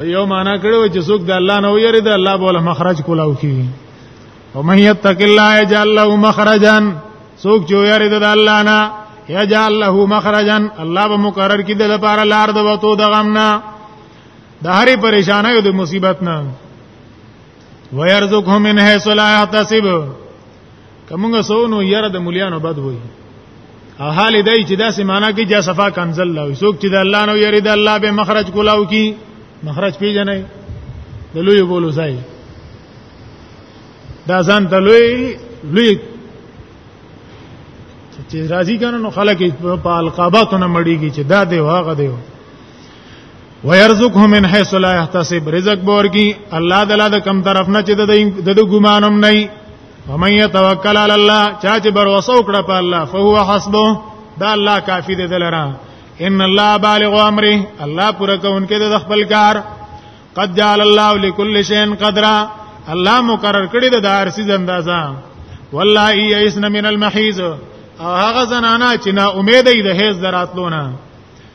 یو معنا کړو چې څوک د الله نه ویری د الله بوله مخرج کولاو کی او من یتق الله یجعل له مخرجا څوک چې ویری د الله نه یجعل له مخرجا الله به مقرر کړي د لپاره لار د وته د غم نه د هرې پریشانه د مصیبت نه ويرزقهم من حيث لا يحتسب کومه سونو یره د مليانو بد وای او حال دی چې دا سیمانه کې جا صفا کنزل لا وي څوک چې د الله نو یری د الله به مخرج کولاو کی مخرج پیژنې د لوی بولو ځای دا ځان ته لوی لوی چې راځي کنه نو خلک په القاباتونه مړیږي چې دا دی واغه دی ويرزقه من حيث لا يحتسب رزق بورګي الله دلا د کم طرف نه چې د د ګمانم نه ومن يتوکل على الله چا چې بر وسو کړه په الله فهو حسبه دا الله کافی دی دلرا ان الله بالغ امره الله پوره کوونکې د خپل کار قد جعل الله لكل شيء قدرا الله مقرر کړی د دارسي اندازا والله يئسن من المحيز او هغه زنانا چې نا امید دی د هیڅ دراتلونه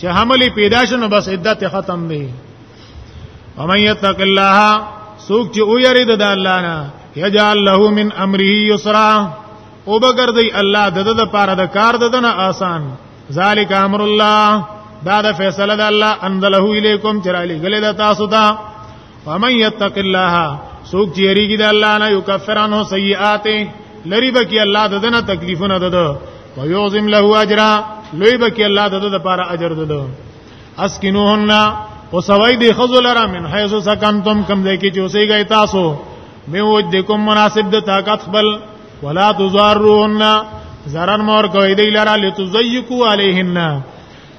چې حمل پیدا شنه بس عدت ختم دی ومن يتق الله سوک چې او یری د الله نه یجعل له من امره یسرا او بغردی الله د د پاره د کار د نه آسان ذالک امر الله دا د فیصله د الله انزله الیکم چرالی غلی د تاسو ته فمن يتق الله سوک چې یریږي د الله نه یو کفرانو سیئات لری بکی الله ددنه تکلیفونه دده و یعظم له اجرا لوی بکی الله دده لپاره اجر دده اسکنوهن او سوای دی خذو لرا من حيث سکنتم کم ځای کې چې اوسې گئے تاسو می وجدکم مناسب د طاقت خپل ولا تزاروهن zarar مور کوي دی لرا لتزيقوا عليهن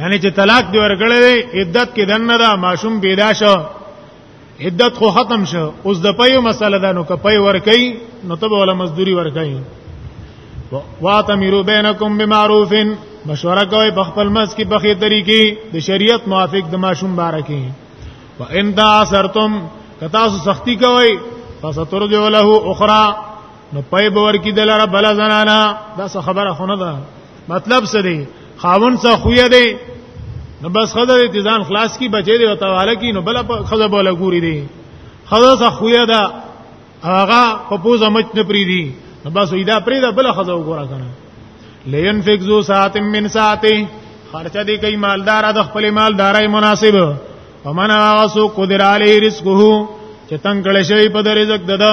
یعنی چې طلاق دی ورګړې عدت کې دنه دا ماشوم پیدا شو عدت خو ختم شو اوس د پيو مسله ده نو کپي ور کوي نو تب ولا مزدوري ور کوي واتمروا بینکم بمعروف مشوره کوي په خپل مس کې په خې طریقې د شریعت موافق د ماشوم بارکه و ان تاسرتم کتا سو سختی کوي فسترجو له اخرى نو پای باور کې دلاره بل زنانا دا خبره خونه ده مطلب څه دی خاون څه خوې دی نو بس خزه دې ځان خلاص کی بچې دې وتاواله کی نو بل خزه بوله ګوري دي خزه څه خوې ده هغه په پوزه مچ نه پری دي نو بس وېدا پری ده بل خزه وګوره کنه لین فکزو ساعت من ساعته خرچه دې کوي مالدار د خپل مالدارای مناسب ومن هغه سو قدر علی رزقه چې تنگ کړي شي په رزق ددا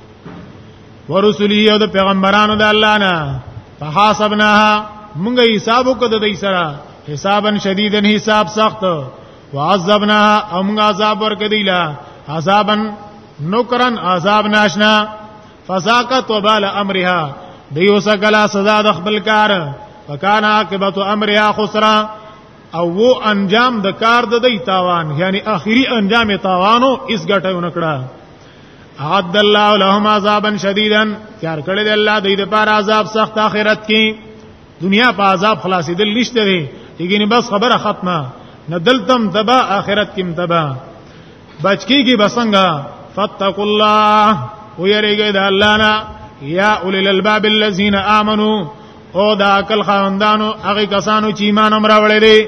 ورسولی او د پیغمبرانو د الله نه فحاسبناها موږ حساب وکړو د دې سره حسابا شدیدا حساب سخت وعذبناها او موږ عذاب ورکړی لا عذابا نکرن عذاب ناشنا فساقت وبال امرها دیو سکلا سزا د خپل کار وکانا عاقبت امرها خسرا او وو انجام د کار د دی تاوان یعنی اخیری انجام تاوانو اس ګټه ونکړه عد الله لهم عذابا شديدا تیار کړی دی الله دوی لپاره عذاب سخت آخرت کې دنیا په عذاب خلاصې دل نشته دی یګینه بس خبره ختمه نه دلتم تبا آخرت کې تبا بچکی کی بسنګا فتقوا الله ويرګه د الله نه یا اول الالباب الذين امنوا او دا عقل خاندانو هغه کسانو چې ایمان امر وړي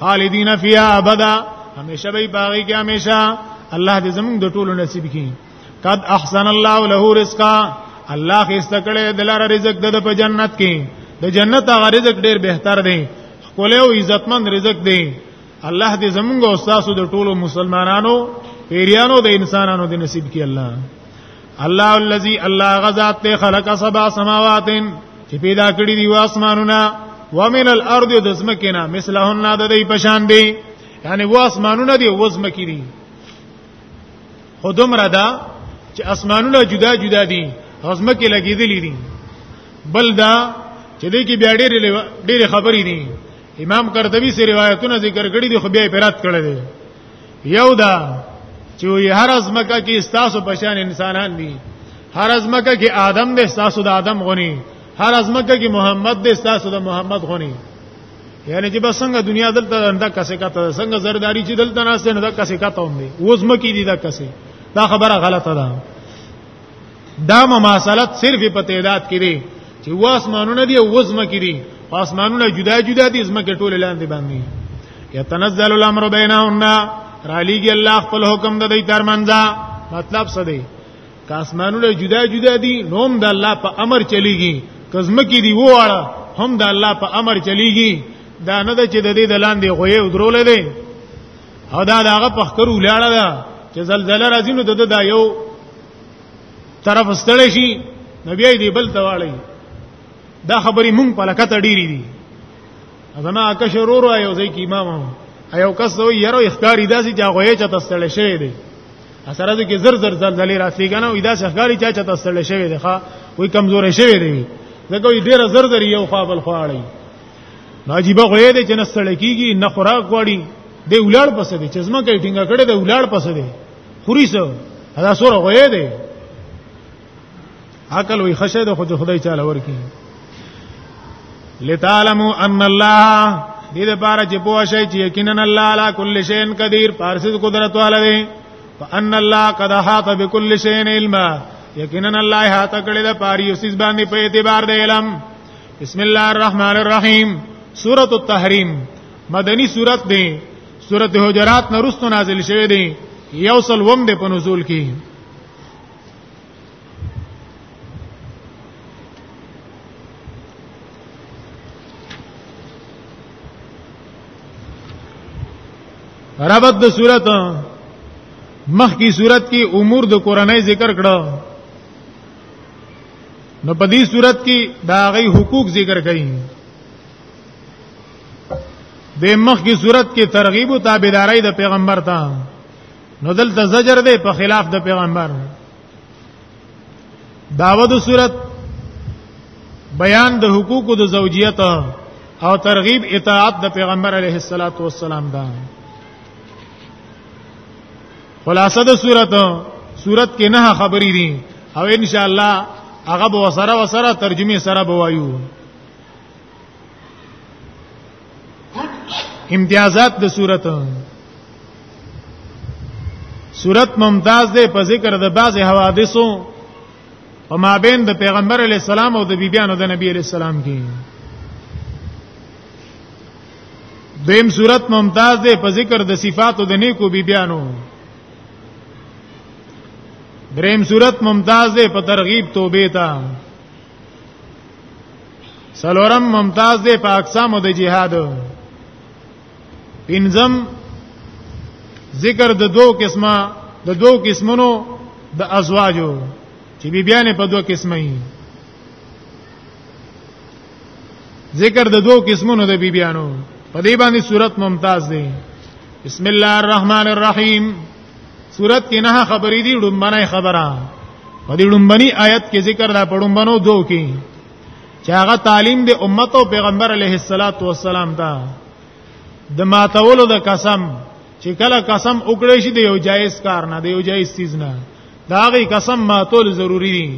خالدین فیها ابدا همیشه به باغی کې همیشه الله دې زموږ د ټولو نصیب کړي قد احسن الله له رزقا الله خسته کړي دلار رزق د په جنت کې د جنت هغه رزق ډیر بهتر دی خپل او عزتمن رزق دی الله دې زموږ او تاسو د ټولو مسلمانانو پیریانو د انسانانو د نصیب کې الله الله الذي الله غزاد ته خلق سبع سماوات چې پیدا کړی دی واسمانونه ومن الارض د زمکینا مثلهن د دې پشان دی یعنی واسمانونه دی وزمکی دی خودم را ده چې اسمانونه جدا جدا دي زمکه لګیدلې دي بل دا چې دې کې بیا ډېر ډېر خبرې دي امام قرطبي سي روایتونه ذکر کړي دي خو بیا پیرات کړي دي یو دا چې وی هر ازمکه کې استاسو پشان انسانان دي هر ازمکه کې آدم دې استاسو د آدم غوني هر ازمکه کې محمد دې استاسو د محمد غوني یعنی چې بسنګ دنیا دلته انده کسه کته څنګه زرداری چې دلته ناشته نه دا کسه کته هم دي اوس مکی دي دا کسه دا خبره غلطه ده دا مماثلت صرف په تعداد کې دی چې واسمانونه دی او وزمه کې دی واسمانونه جدا جدا دي زمکه ټول لاندې باندې یتنزل الامر بینهن را لیږي الله خپل حکم د دې ترمنځه مطلب څه دی که اسمانونه جدا جدا دي نوم د الله په امر چلیږي کزمه کې دی وواړه هم د الله په امر چلیږي دا نه ده چې د دې د لاندې غوې درولې دي او دا داغه پخکر ولاړه ده چې زلزلہ راځي نو د دا یو طرف استړې شي نبی دې بل تواړي دا خبرې مونږ په لکه ډېری دي ازما اکش رورو ایو ځای کې امام ایو کس دوی یرو اختیاري داسي چې هغه یې چته استړې شوی دی اثر دې کې زر زر زلزلې راسي کنه وې داسې اختیاري چا چته استړې شوی دی ښا وې کمزورې شوی دی ځکه ډېر زر زر یو خپل خواړی ناجیبه خو یې دې چې نستړی کیږي نه خوراک غواړي دې ولاړ پسې دې چې زما کې ټینګه کړې دې ولاړ پسې دې خوري سو دا سره خو یې دې عقل وي خشه دې خو خدای چاله ورکی لتعلموا ان الله دې لپاره چې پوه شئ چې یقینا الله علی کل شیء قدیر پارسید قدرت والا دی فان الله قد احاط بكل شیء علما یقینا الله هاته کړی د پاری یوسیس باندې په اعتبار د علم بسم الله الرحمن الرحیم سورۃ التحریم مدنی سورۃ دی سورۃ حجرات نرستو نازل شوه دی یو سل وم دی په نزول کې ربط د صورت مخ کی صورت کی امور د قرانه ذکر کړه نو په دې صورت کې دا غي حقوق ذکر کړي د مخ کی صورت کې ترغیب او تابعداري د پیغمبر ته نو دلته زجر دی په خلاف د پیغمبر داوود صورت بیان د حقوقو د زوجیت او ترغیب اطاعت د پیغمبر علیه الصلاۃ والسلام ده خلاصه د صورت صورت کې نه خبرې دي او ان شاء الله هغه به وسره وسره ترجمه سره بوایو امتیازات د صورت صورت ممتاز ده په ذکر د بعض حوادثو او مابین د پیغمبر علی السلام او د بیبیانو د نبی علی السلام کې دیم صورت ممتاز ده په ذکر د صفاتو د نیکو بی بیانو دریم صورت ممتاز ده په ترغیب توبه ته سلورم ممتاز ده په اقسام د جهاد پنځم ذکر د دو قسمه د دو قسمونو د ازواجو چې بی بیانې په دوه قسمه ذکر د دوو قسمونو د بیبیانو په دې باندې صورت ممتاز دی بسم الله الرحمن الرحیم صورت کې نه خبرې دي ډومبنه خبره په دې ډومبني آیت کې ذکر دا پړومبنو دو کې چې هغه تعلیم د امت او پیغمبر علیه الصلاۃ والسلام دا د ماتولو د قسم چې کله قسم وکړې شي د یو جایز کار نه د یو جایز چیز نه دا غي قسم ماتول ضروری دي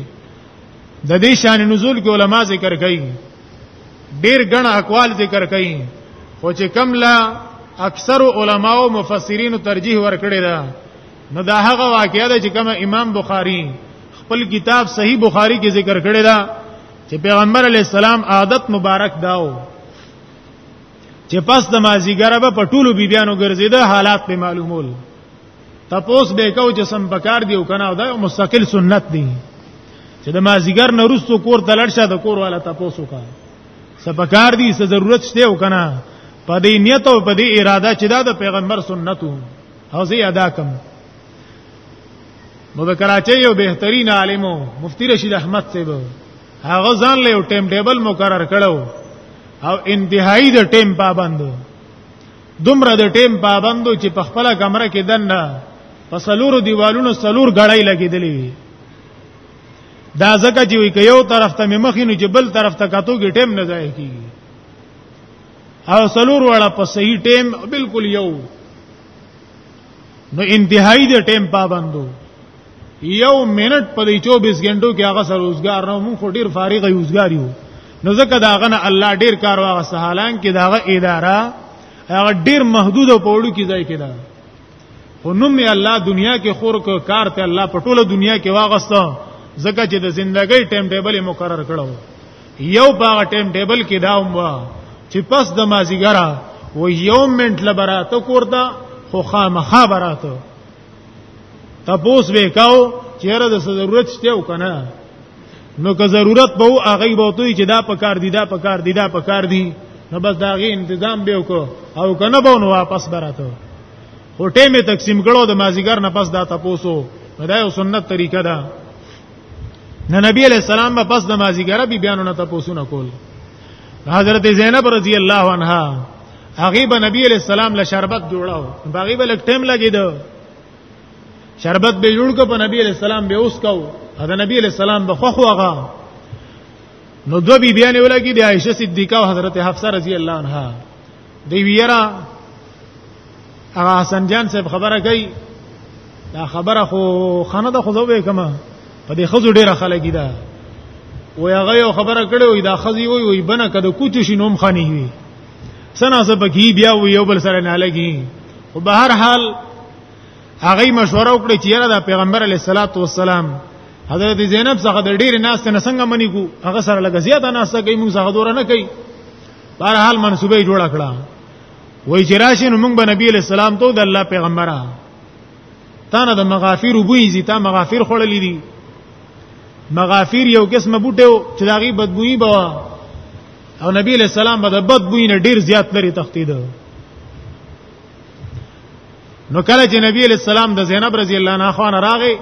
د دې شان نزول کې علما ذکر کوي ډیر ګڼ اقوال ذکر کوي خو چې کم لا اکثر علما او مفسرین ترجیح ورکړي دا نو دا هغه واقعیا ده چې کوم امام بخاری خپل کتاب صحیح بخاری کې ذکر کړی دا چې پیغمبر علی السلام عادت مبارک داو چې پس د مازیګر به پټولو بیبیانو ګرځیده حالات په معلومول تپوس به کو چې سم پکار دی او کنه دا یو مستقل سنت دی چې د مازیګر نه رسو کور ته لړ شه د کور والا تپوس وکړه سم پکار دی څه ضرورت شته او کنه په دې نیت او په دې اراده چې دا د پیغمبر سنت وو او زه ادا کوم نو د کراچۍ یو بهترین عالم مفتی رشید احمد صاحب هغه ځان له یو ټیم ټیبل مقرر کړو او انتهایی د ټیم پابند دومره د ټیم پابندو چې په خپل کمره کې دنه په سلور دیوالونو سلور غړای لګیدلې وي دا ځکه چې وي یو طرف ته مخینو چې بل طرف ته کاتو کې ټیم نه ځای کیږي او سلور وړه په صحیح ټیم بالکل یو نو انتهایی د ټیم پابندو یو منټ په دې 24 غنټو کې هغه سره روزګار نه مونږ ډیر فارغ یو روزګار یو نو ځکه دا غنه الله ډیر کار واغ سهالان کې دا اداره هغه ډیر محدود او پوړو کې ځای کې ده خو نوم یې الله دنیا کې خور کو کار ته الله په ټوله دنیا کې واغسته ځکه چې د ژوندۍ ټیم ټیبل مقرر کړو یو باغ ټیم ټیبل کې دا هم وا چې پس د مازیګرا و یو منټ لبراته کوړه خو خامخا براته تپوس وکاو چیرې د ضرورت شته او کنه نو که ضرورت به هغه به وتوي چې دا پکار دی دا پکار دی دا پکار دی نو بس دا غي تنظیم به وکړو او کنه به نو واپس براته هټه می تقسیم کړو د مازیګر نه پس دا تپوسو دا یو سنت طریقه ده نه نبی علیہ السلام به پس نمازګر بی بیانو نه تاسو نه کول حضرت زینب رضی الله عنها هغه به نبی علیہ السلام له شربت جوړاو باغی به لک ټیم لګیدو شربت به جوړ کو په نبی علیہ السلام به اوس کو دا نبی علیہ السلام به خو خوغه نو دو بی بیان ولګي د عائشه صدیقه او حضرت حفصه رضی الله عنها دی ویرا هغه حسن جان صاحب خبره کوي دا خبره خو خانه ده خو زه به کما په دې خزو ډیره خلک دي دا و هغه یو خبره کړې وي دا خزي وي وي بنه کده کوچ شي نوم خاني وي سنا سبکی بیا و یو بل سره نه لګي او به هر حال هغه مشوره وکړي چې یاره دا پیغمبر علی صلوات و سلام حضرت زینب څخه د ډیر ناس نه څنګه منی کو هغه سره لګ زیاته ناس کوي موږ څخه دور نه کوي بهر حال منسوبه جوړ کړه وای چې راشي نو موږ به نبی له سلام ته د الله پیغمبره تا نه د مغافیر وبوي زی تا مغافیر خړلې دي مغافیر یو قسمه بوټو چې داغي بدبوئی به او نبی له سلام به د بدبوئی نه ډیر زیات لري تختید نو کله چې نبی له سلام د زینب رضی الله عنها خوانه راغی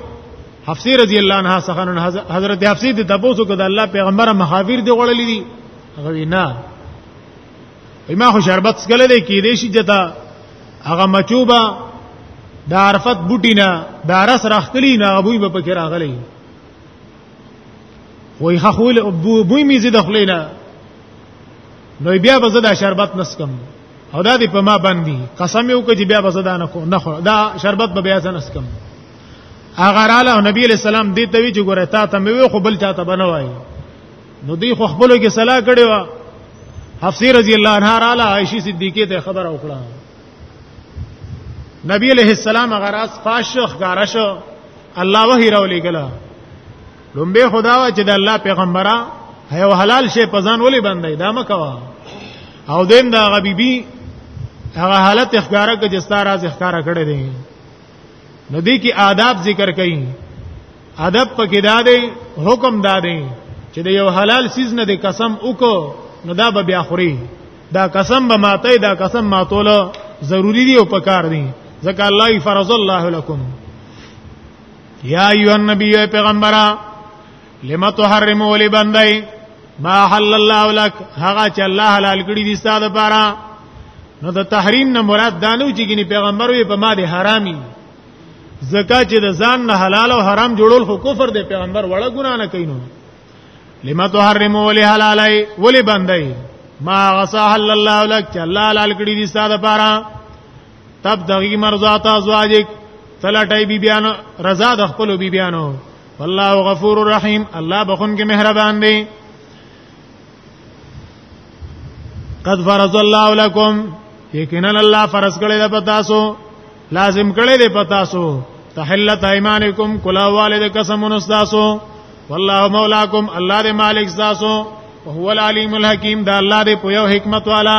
حفصه رضی الله عنها څخه حضرت حفصه د تبوسو کده الله پیغمبر مخافیر دی غړلې دي هغه نه ما خو شربت سکل دی کې دې شي جتا هغه مچوبه د عرفت بوټی نه د رس راخلی نه ابوی په پکې راغلی وای خول ابو بوی می زید خلینا نو بیا به زدا شربت نسکم او دا دې په ما باندې قسم یو کې بیا به زدا نه کو نه دا شربت به بیا نسکم اگر علی نبی علیہ السلام دې ته وی چې ګوره تا ته مې خو بل چاته بنوای نو دی خو خپل کې صلاح کړي وا حفصه رضی الله عنها را له عائشه صدیقه ته خبر او کړه نبی علیہ السلام غراس فاشخ غارش الله وحی را ولېګلا لومبه خدا وا چې د الله پیغمبره هیو حلال شی پزان ولې باندې دا مکوا او دین دا غبیبی هغه حالت اخکارا کې جستار از اخکارا کړی دی نو دې کې آداب ذکر کړي ادب پکې دا دی حکم دا دی چې د یو حلال سیز نه د قسم وکړو نو دا به بیا خوري دا قسم به ماته دا قسم ماتول ضروری دی او پکار دی ځکه الله فرض الله لكم یا ایو النبی پیغمبره لما تحرم ولی بندای ما حل الله لك هغه چې الله حلال کړی دي ستاسو لپاره نو د تحریم نه مراد دا نه چې ګني پیغمبر وي په ما دي حرامي زکات چې د ځان نه حلال او حرام جوړول خو کفر دی پیغمبر وړه ګنا نه کینو لما تحرم ولی حلالای ولی بندای ما غصا حل الله لك چې الله حلال کړی دي ستاسو لپاره تب دغی مرضات ازواجک تلټای بی بیان رضا د خپل بی بیانو والله غفور رحیم الله بخون کې مهربان دی قد فرض الله لكم یقینا الله فرض کړی د پتا سو لازم کړی د پتا سو تحلت ایمانکم کلا والد قسم نستاسو والله مولاکم الله دې مالک تاسو وهو العلیم الحکیم دا الله دې په یو حکمت والا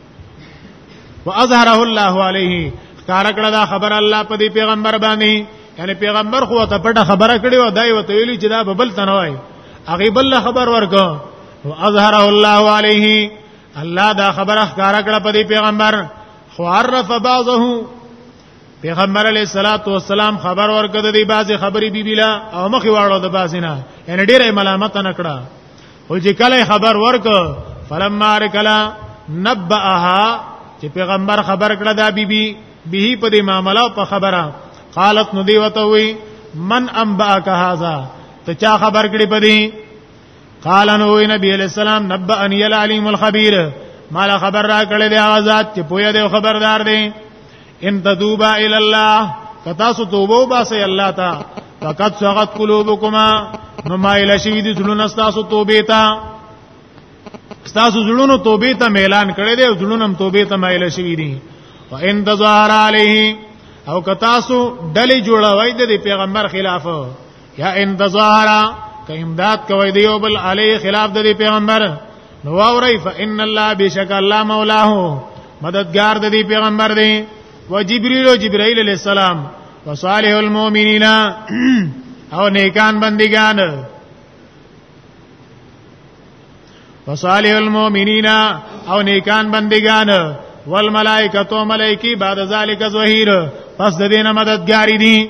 واظهره الله عليه کار کړه دا خبر الله په دې پیغمبر باندې یعنی پیغمبر خو ته پټه خبره کړې و دای وته ویلی چې دا ببل تنوای هغه بل خبر ورکو واظهره الله عليه الله دا خبره کار کړه په دې پیغمبر خو عرف بعضه پیغمبر علیہ الصلات والسلام خبر ورکړه د دې بعضی خبرې بیبیلا او مخې واړو د بعضی نه ان ډیره ملامت نه کړه او چې کله خبر ورک فلما رکلا نبأها چې پیغمبر خبر کړه دا بیبي به په دې معاملې په خبره قالت نو دی وته وی من انبأک هذا ته چا خبر کړي پدې قال نو نبی علیہ السلام نبأنی العلیم الخبیر مال خبر را کړی دی آزاد چې پوهه دی خبردار دی ان تدوبا الى الله کتا سو توبو باسه الله تا فقط سغت قلوبکما نو مایل شوی دي زړونه تاسو توبې ته تاسو زړونو توبې ته اعلان کړی دی زړونه هم توبې ته مایل شوی دي و ان تظاهر علیه او که تاسو ډلې جوړوي د پیغمبر خلاف یا ان تظاهرا که امداد کوي دی او بل علی خلاف د پیغمبر نو اوري فان الله بشک الله مولاه مددگار د پیغمبر دی و جبريل او جبرائيل عليه السلام و صالح المؤمنین او نیکان بندگان و صالح المؤمنین او نیکان بندگان والملائکه تو ملائکی بعد ذلک ظهیر پس د دینه مددګاری دي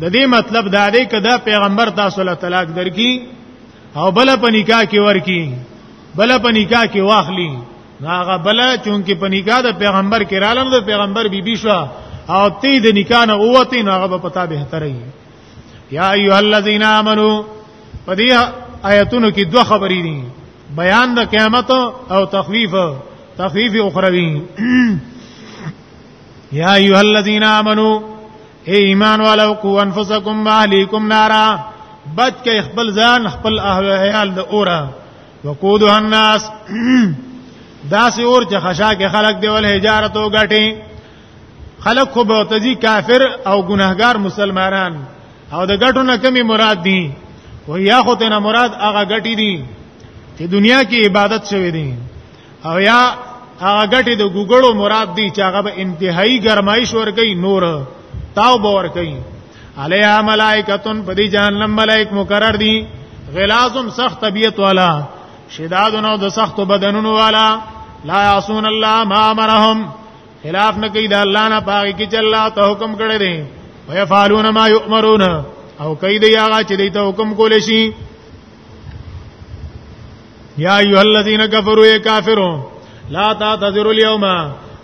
د دې مطلب دا دی کدا پیغمبر تاسو له طلاق درکې او بل په نکاح کې ورکی بل په نکاح کې واخلی هغه بل چونکی په نکاح د پیغمبر کې رالم د پیغمبر بیبي بی شو او تی د نکاح نه اوتی نو هغه په تا به ترې یا ایه الذین آمنو په دې آیتونو کې دوه خبرې دي بیان د قیامت او تخویف تخویف اخروی یا ایها الذین آمنو اے ایمان والو کو انفسکم واهلیکم نارا بچ کې خپل ځان خپل اهل عیال د اوره وقودها الناس داسې اور چې خشا کې خلق دی ول حجارت او غټي خلق خو به تزي کافر او ګناهګار مسلمانان او د غټو نه کمی مراد دي و یا خو ته نه مراد هغه غټي دي چې دنیا کې عبادت شوی دي او یا هغه ګټه د ګوګړو مراد دی چې هغه به انتهایی گرمایش ورګی نور تاو باور کوي علیها ملائکتون په دې جهنم ملائک مقرر دي غلازم سخت طبیعت والا شدادونو د سخت بدنونو والا لا یعصون الله ما امرهم خلاف نه کوي د الله نه پاږي کې چې الله ته حکم کړی دی ويفعلون ما يؤمرون او کوي دی هغه چې دی ته حکم کول شي یا ایه الذین کفروا یا کافرون لا تعتذروا اليوم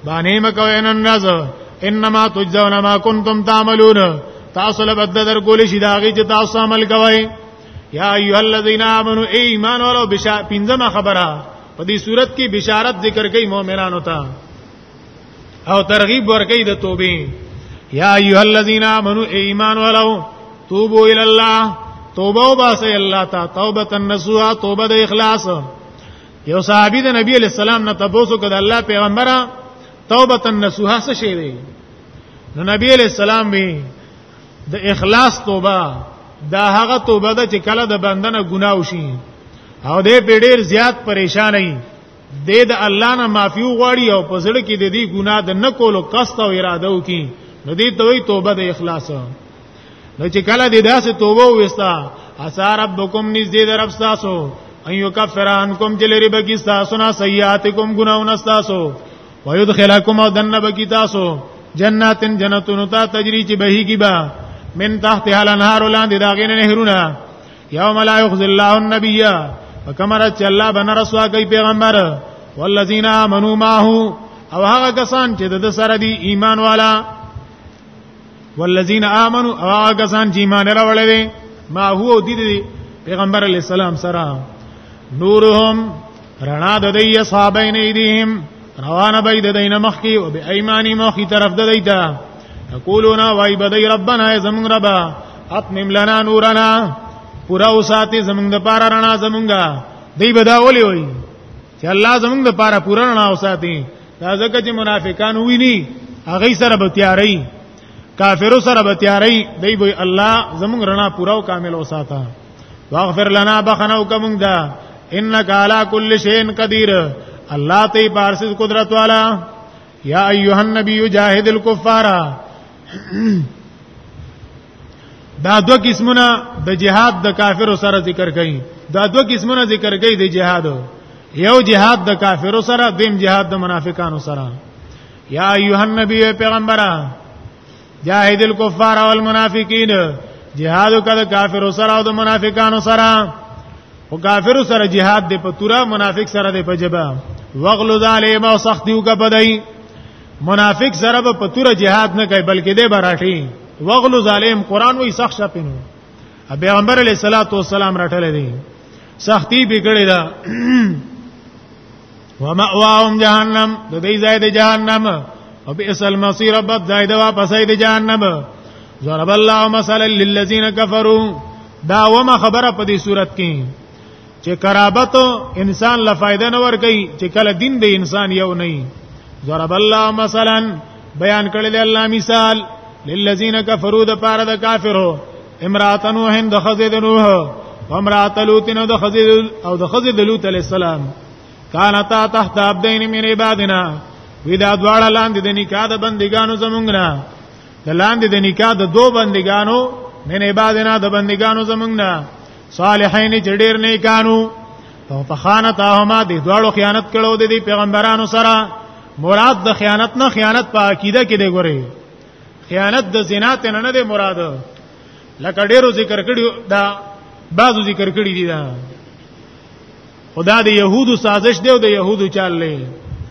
باندې مکوې نن راز انما تجزون ما کنتم تعملون تاسو له بد در کول شي داږي چې تاسو عمل کوئ یا ایه الذین آمنو ای ایمان ورو بشا پنځمه خبره په دې صورت کې بشارت ذکر کوي مؤمنانو ته او ترغیب ورکړي د توبې یا ایها الذین آمنو ایمان ولو توبو الی الله توبه وباسه الله تا توبه النسوها توبه د اخلاص یو صحابي د نبی علی السلام نه تاسو کده الله پیغمبره توبه النسوها څه شی دی نو نبی علی السلام وی د اخلاص توبه دا هغه توبه ده چې کله د بندنه ګناه وشي او دې په ډیر زیات پریشان نه د د الله نه معافي وغواړي او په زړه کې د دې ګناه د نه کولو قصد او اراده وکړي نو دې ته وی توبه د اخلاص نو چې کله دې داسې توبه وستا اسا ربکم نزدې در رب تاسو ان یکفر عنکم چې لري بکی تاسو نه سیئاتکم ګناونه تاسو ويدخلکم او دنه بکی تاسو جناتن جنتون تا تجری چې بهیږي با من تحت الانهار لاندې داغینه نهرونه یوم لا یخزی الله النبی وکمر چې الله بن رسوا کوي پیغمبر والذین آمنوا معه او هغه کسان چې د سره دی ایمان والا والذین آمنوا او هغه کسان چې ایمان راوړل دي ما هو دي دي پیغمبر علی السلام سره نورهم رڼا د دې اصحابین ایدیم روانه بيد دین مخکی او به ایمانی مخی طرف د دیتا یقولون وای بدی ربنا زمون ربا اتمم لنا نورنا پورا اوساتی زمون د پارا رڼا زمونږه دی بداولی وای چې الله زمونږ د پارا پورا رڼا اوساتی دا ځکه چې منافقان ویني هغه سره به تیاری کافرو سره به تیاری دی به الله زمونږ رڼا پورا او کامل اوساته واغفر لنا بخنو کوم دا انك على كل شيء قدير الله ته بارسز قدرت والا یا ایها النبی جاهد الكفار دا دو قسمونه د جهاد د کافر سره ذکر کړي دا دو قسمونه ذکر کړي د جهاد یو جهاد د کافر سره دیم جهاد د منافقانو سره یا ایها النبی پیغمبره جاهد الكفار والمنافقين جهاد کده کافر سره او د منافقانو سره او کافر سره جهاد دی په تورا منافق سره دی په جبا وغلو ظالم او سختی وک بدای منافق سره په تورا جهاد نه کوي بلکې دی براټي وغلو ظالم قران وی سخت شپینو پیغمبر علیه الصلاۃ والسلام راټل دی سختی بګړې ده ومأواهم جهنم د دې ځای د جهنم او بئس المصير بد ځای د واپس د جهنم ضرب الله مثلا للذين كفروا دا وما خبره په دې صورت کې چې قرابت انسان لا فائدہ نه ور کوي چې کله دین د انسان یو نه ضرب الله مثلا بیان کړل الله مثال للذین کفروا د پاره د کافرو امرات نوح د خزید نوح و امرات لوط د خزید او د خزید لوط علی السلام کانتا تحت عبدین من عبادنا وی دا دواړه لاندې د نکاح د بندګانو زمونږ نه د لاندې د نکاح د دو بندګانو من عبادنا د بندګانو زمونږ نه صالحین چې ډیر نیکانو او په خانتاهما د دواړو خیانت کړو د دې پیغمبرانو سره مراد د خیانت نه خیانت په عقیده کې دی ګوري خیانت د زنا ته نه دی مراد لکه ډیرو ذکر کړي دا بعضو ذکر کړي دي دا خدا د يهودو سازش دی او د يهودو چل دی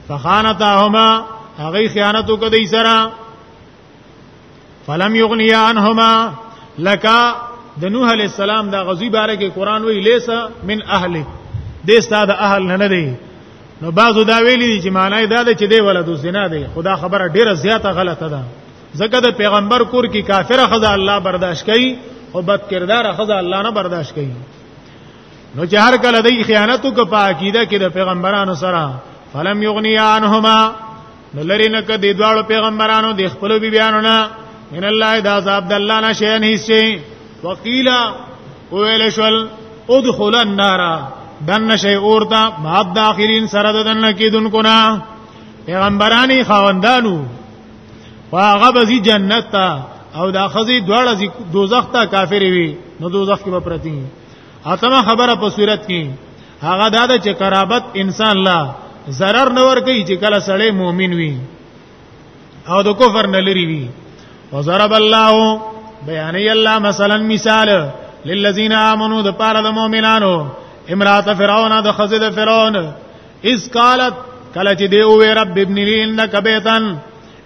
فخانتهما هغه خیانت وکړي سره فلم یغنی عنهما لکا د نوح علی السلام دا غزوی باره کې قران وی لیسا من اهله د استاد اهل نه نه دی نو بعضو دا ویلی چې معنی دا ده چې دی ولد زنا دی خدا خبره ډیره زیاته غلطه ده ځکه د پیغمبر کور کې کافر خزا الله برداشت کوي او بد کردار خزا الله نه برداشت کوي نو چې هر کله دای خیانت وکړ په عقیده کې د پیغمبرانو سره فلم یغنی عنهما نو لری نه کدی دواړو پیغمبرانو د خپل بی بیانو نه ان الله د عذاب د الله نه شي نه شي وقیلا ویل شول ادخل النار دن شي اورتا ما داخلین سره د دن کې دن کو نه پیغمبرانی خواندانو واغه بزی جنت تا او دا خزی دواړه دوزخ ته کافر وي نو دوزخ کې به پرتی اتمه خبره په صورت کې هغه دا ده چې قرابت انسان لا zarar نه ور کوي چې کله سړی مؤمن وي او د کفر نه لري وي وضرب الله بیان الله مثلا مثال للذین آمنو د پاره د مؤمنانو امرات فرعون د خزید فرعون اس قالت کله چې دی وې رب ابن لین کبیتن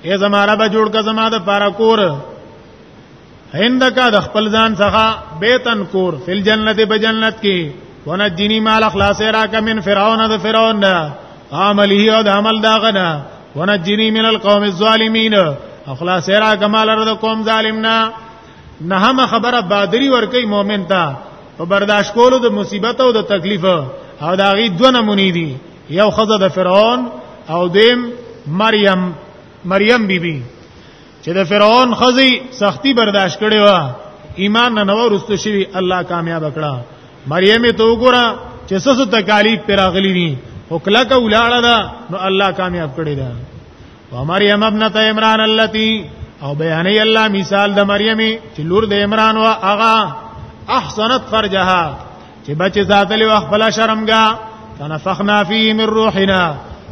ای زما رب جوړ کا زما د پاره کور هندکا د خپل ځان څخه بیتن کور فل جنت بجنت کې ونجنی مال اخلاص راک من فرعون د فرعون عمله او د عمل داغنا ونجنی من القوم الظالمین اخلاص راک مال رد قوم ظالمنا نهم خبره بادری ورکی مؤمن ته په برداشت کولو د مصیبت او د تکلیف او دا غي دوه نمونې دي یو خزه د فرعون او دیم مریم مریم بیبي بی چې د فرعون خزي سختی برداشت کړي وا ایمان نه نو ورستو شي الله کامیاب کړه مریم ته وګوره چې سس تکالیف پر اغلی دي او کله کا ولاړه ده نو الله کامیاب کړي ده او مریم ابنت عمران التي او بیانې الله مثال د مریم چې لور د عمران وا اغا احسنت فرجها چې بچ ذاتلی وخت بلا شرمګه تنفخنا فيه من روحنا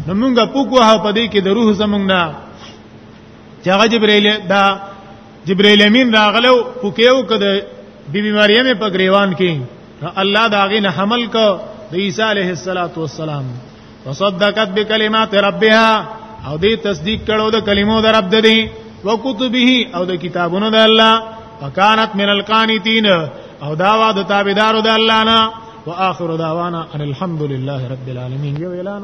نو موږ پوکوه په دې کې د روح زمونږ نه چې هغه جبرئیل دا جبرئیل امین راغلو پوکیو کده بیبي مریم په گریوان کې الله دا غي نه حمل کو د عیسی علیه الصلاۃ والسلام وصدقت بکلمات ربها او دې تصدیق کړو د کلمو د رب دې وکتبه او د کتابونو د الله فکانت من القانتین او دا وا د تابعدارو د الله نه واخر دعوانا ان الحمد لله رب العالمین یو اعلان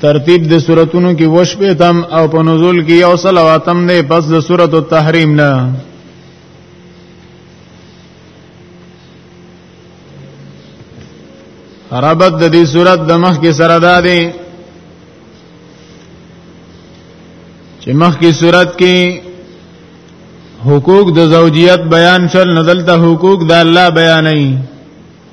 ترتیب د سوراتونو کې وشپې تم او په نزول کې یو صلواتم نه پس د سورۃ التحریم نه ربط د دې سورۃ د مخ کې سره ده دی چې مخ کې سورۃ کې حقوق د زوجیت بیان شل ندلته حقوق د الله بیانې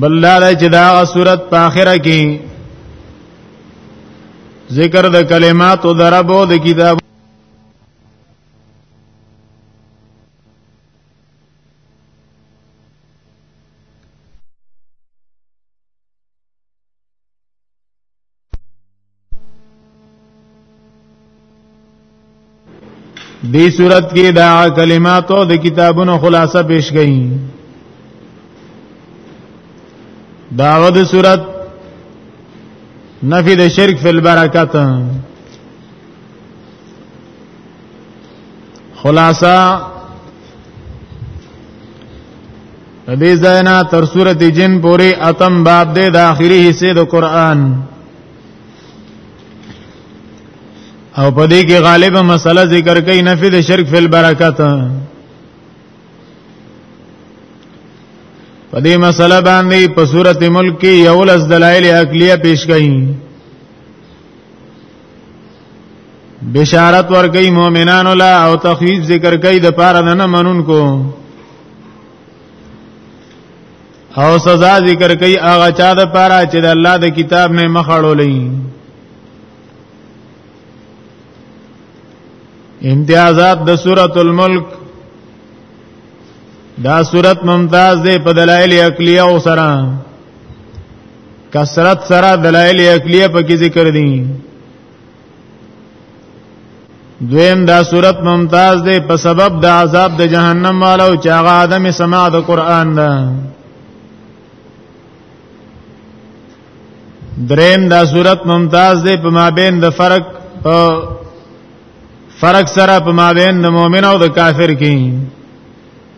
بل دا چې دا صورت په اخره کې ذکر د کلمات او دربو د کتاب دی صورت کې دا کلماتو د کتابونو خلاصه پیش کړي داود صورت نفی د شرک فی البرکات خلاصہ دې زینا تر سورته جن پورې اتم باب دې د اخیری حصے د قران او په دې کې غالبا مسله ذکر کوي نفي د شرک فل برکت په دې مسله باندې په سورته ملک کې یو لس دلایل عقلیه پیش کړي بشارت ورکي مؤمنانو لا او تخویف ذکر کوي د پاره د نه منونکو او سزا ذکر کوي هغه چا د پاره چې د الله د کتاب نه مخړولې امتیازات د سورۃ الملک دا سورۃ ممتاز ده په دلایل عقلیه او سره کثرت سره دلایل عقلیه په کې ذکر دي دویم دا صورت ممتاز دی په سبب د عذاب د جهنم والو چې هغه عدم سماع د قران ده دریم دا صورت ممتاز دی په مابین د فرق په فرق سره په مابین د مؤمن او د کافر کې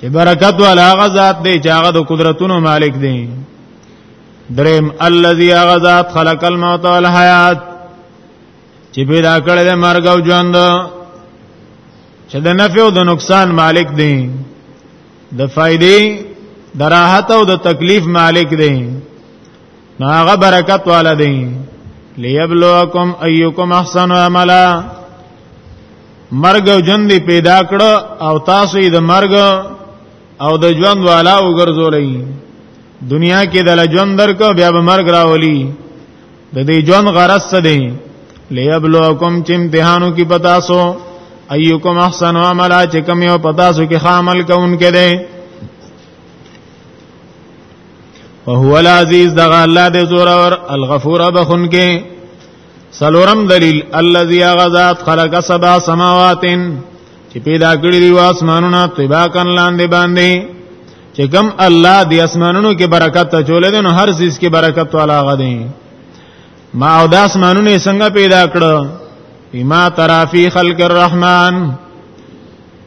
چې برکت والا هغه ذات دی چې هغه د قدرتونو مالک دی دریم الذي هغه ذات خلق الموت والحیات چې پیدا کړل د مرګ او ژوند چې د نفع او د نقصان مالک دی د فائدې د راحت او د تکلیف مالک دی نو هغه برکت والا دی ليبلوکم ايکم احسن عملا مرګ او ژوند پیدا کړ او تاسو یې د مرګ او د ژوند والا وګرځولې دنیا کې د ژوند درک بیا به مرګ راولي د دې ژوند غرض څه دی ليبلوکم چې امتحانو کې پتا سو ايکم احسن عملا چې کوم یو پتا سو کې خامل کوونکې دی وهو العزیز دغه الله دې زور اور الغفور بخون کې سلورم دلیل الذي غزاد خلق سبع سماوات چې پیدا کړی دی واسمانونه طباقا لاندې باندې چې کوم الله دې اسمانونو کې برکت ته چولې دي نو هر چیز کې برکت والا غدي ما او د اسمانونو څنګه پیدا کړو بما ترافی خلق الرحمن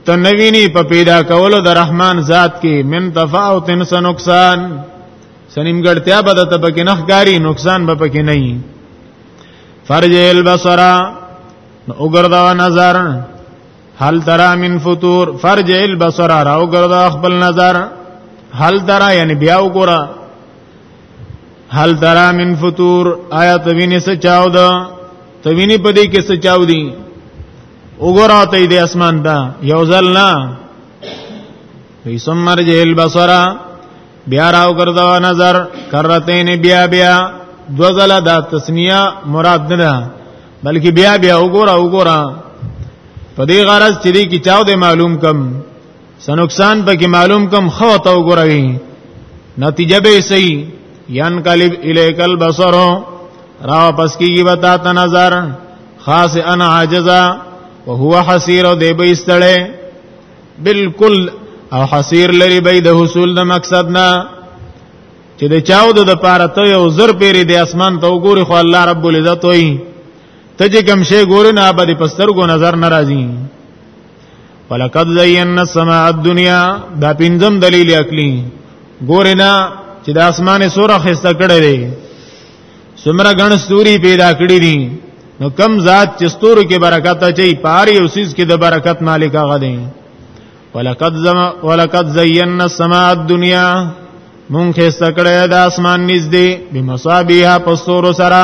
ته نویني په پیدا کولو د رحمان ذات کې من تفاوت انس نقصان سنیمګړتیا به د تبکه نخګاری نقصان به پکې نه وي فرج البصر وګرځاو نظر هل ترى من فطور فرج البصر را وګرځا خپل نظر هل ترى یعنی بیا وګرا هل ترى من فطور آیا توینه څه چاو ده توینه پدې کې څه چاو دي وګوره ته دې اسمان ته یو ځل نه وی سمر جهل بصرا بیا راو ګرځاو نظر کرتین بیا بیا دو ځل دا تسنیه مراد نه ده بلکې بیا بیا وګوره وګوره په دې غرض چې دې کی چاو دې معلوم کم سنقصان پکې معلوم کم خو ته وګوروي نتیجه به صحیح یان قلب الیکل بصرو را واپس کیږي وتا ته نظر خاص انا عاجزا وهو حسير او دی به استړی بالکل او حسير لري به د حصول د مقصد نه چې د چاو د لپاره ته یو زر پیری د اسمان ته وګوري خو الله رب العزت وایي ته چې کوم شی ګورې نه به د پسترګو نظر ناراضي ولقد زینا السماء الدنيا دا پنځم دلیل عقلی ګورې نه چې د اسمانه سوره خسته کړې سمره غن ستوري پیدا کړی دي نو کم ذات چې ستورو کې برکت اچي پاری او سیس کې د برکت مالک هغه دی ولقد زم ولقد زینا السماء الدنيا مونږ یې سکړه د اسمان نږدې بمصابيها پستور سره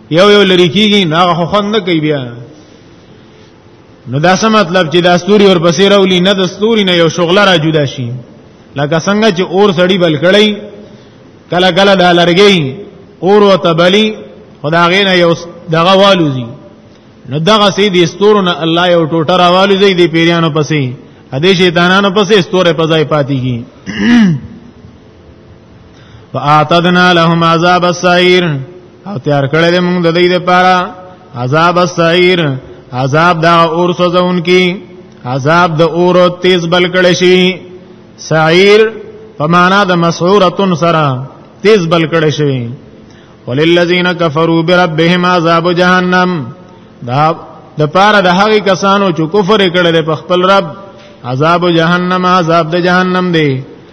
یو یو لری کیږي نه خو خوند نه کوي بیا نو دا څه مطلب چې دا ستوري ور پسې راولي نه د ستوري نه یو شغل را جدا شي لکه څنګه چې اور سړی بل کړی کله کله دا لرګي اور او تبلی خدا غینا یو دغه والوزی نو دغه سي د ستورو نه الله یو ټوټه را والوزی دی پیریانو پسې ا دې شیطانانو پسې ستوره پځای پاتې کی فاعتدنا لهم عذاب السعير او تیار کړل موږ د دې لپاره عذاب السعير عذاب دا اور سوزون کی عذاب د اور تیز بل کړي شي سعير په معنا د مسعورتن سرا تیز بل کړي شي وللذین کفروا بربهم عذاب جهنم دا د پاره د هغه کسانو چې کفر کړل په خپل رب عذاب جهنم عذاب د جهنم دی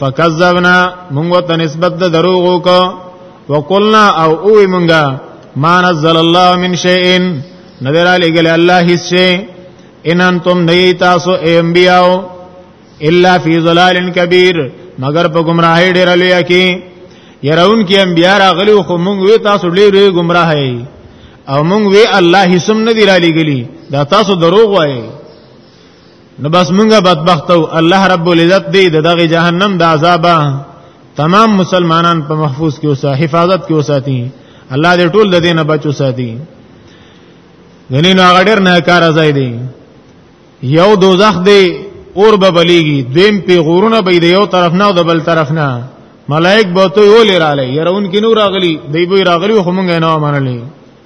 فکذبنا موږ ته نسبت د دروغ وکړه وقلنا او او موږ ما نزل الله من شيء نظر علی گل الله هیڅ شي ان انتم دی تاسو انبیاو الا فی ظلال کبیر مگر په گمراهی ډیر لوی کی يرون کې انبیا راغلی خو موږ وی تاسو ډیر گمراه یې او موږ وی الله هیڅم نه دی را لګلی دا تاسو دروغ وایي نو بس مونږه بدبخت او الله رب العزت دې دغه جهنم د عذابه تمام مسلمانان په محفوظ کې اوسه حفاظت کې اوساتي الله دې ټول د دینه بچو ساتي غنی نو هغه ډېر نه کار ځای دی یو دوزخ دی اور به بلیږي دویم پیغورونه به دی یو طرف نه او د بل طرف نه ملائک به ته یو لراله يرون کې نور راغلي دی به راغلي خو مونږ نه منلې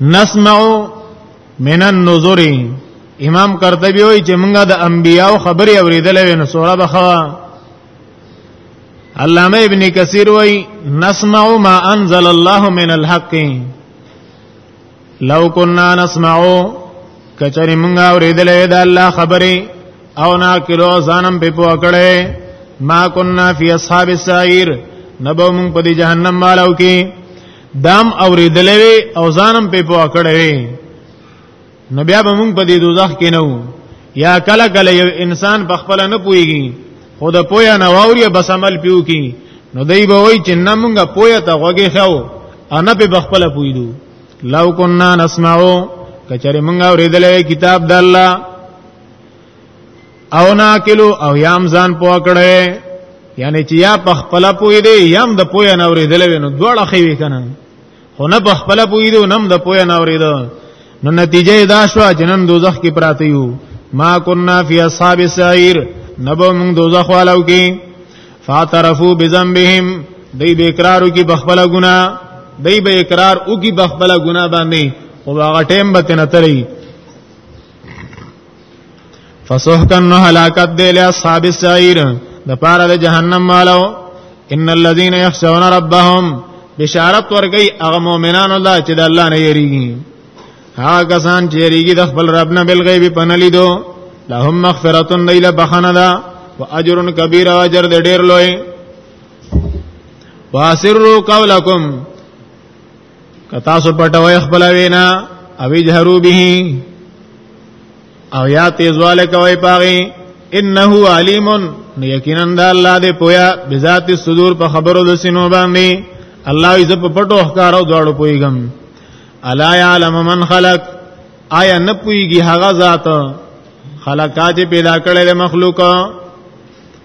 نسمع من النظر امام قرطبي وایي چې موږ د انبیانو خبرې اورېدلې وې نو سوره بخوا علامه ابن کثیر وایي نسمع ما انزل الله من الحق لو كنا نسمع کچری موږ اورېدلې د الله خبرې او نا کلو ځانم په پوه کړې ما كنا فی اصحاب السعیر نبو موږ په جهنم والو کې دام اوریدلې وي او ځانم په پوه کړې وي نو بیا به موږ په دې دوزخ کې نه وو یا کله کله یو انسان په خپل نه پويږي خو د پویا نه واوري بس عمل پیو کی نو دی به وای چې نه موږ پویا ته غوږی خو انا په خپل پویدو لو کنا نسمعو کچره موږ اوریدلې کتاب د الله او ناکلو او یام ځان پوه کړي یعنی چې یا په خپل پوی دی یم د پوی نه اوریدل وینو دوړه خوي کنه خو نه په خپل پوی دی نم د پوی نه اوریدل نو نتیجه دا شو چې نن دوزخ کې پراته یو ما كنا فی اصحاب السعیر نبو موږ دوزخ والو کې فاعترفوا بذنبهم دی به اقرار وکي بخبل ګنا دی به اقرار وکي بخبل ګنا باندې او هغه ټیم به تنه تري فسحقن نو هلاکت دی له اصحاب السعير د پاره د جهنم مالو ان الذين يخشون ربهم بشارت ورګي هغه مؤمنان الله چې د الله نه یریږي هغه کسان چې یریږي د خپل رب نه بل غیب پنلی دو لهم مغفرة لیل بخنه ده واجر کبیر اجر د ډیر لوی واسروا قولکم کتا سو پټوي خپل وینا او جهرو به او یا تیزواله کوي پاغي انه علیم نو یقینا د الله دې پویا بذات الصدور په خبرو د سينو باندې الله یې په پټو ښکارو دواړو پویګم الا یعلم من خلق آیا نه پویږي هغه ذات خلقات پیدا کړل مخلوق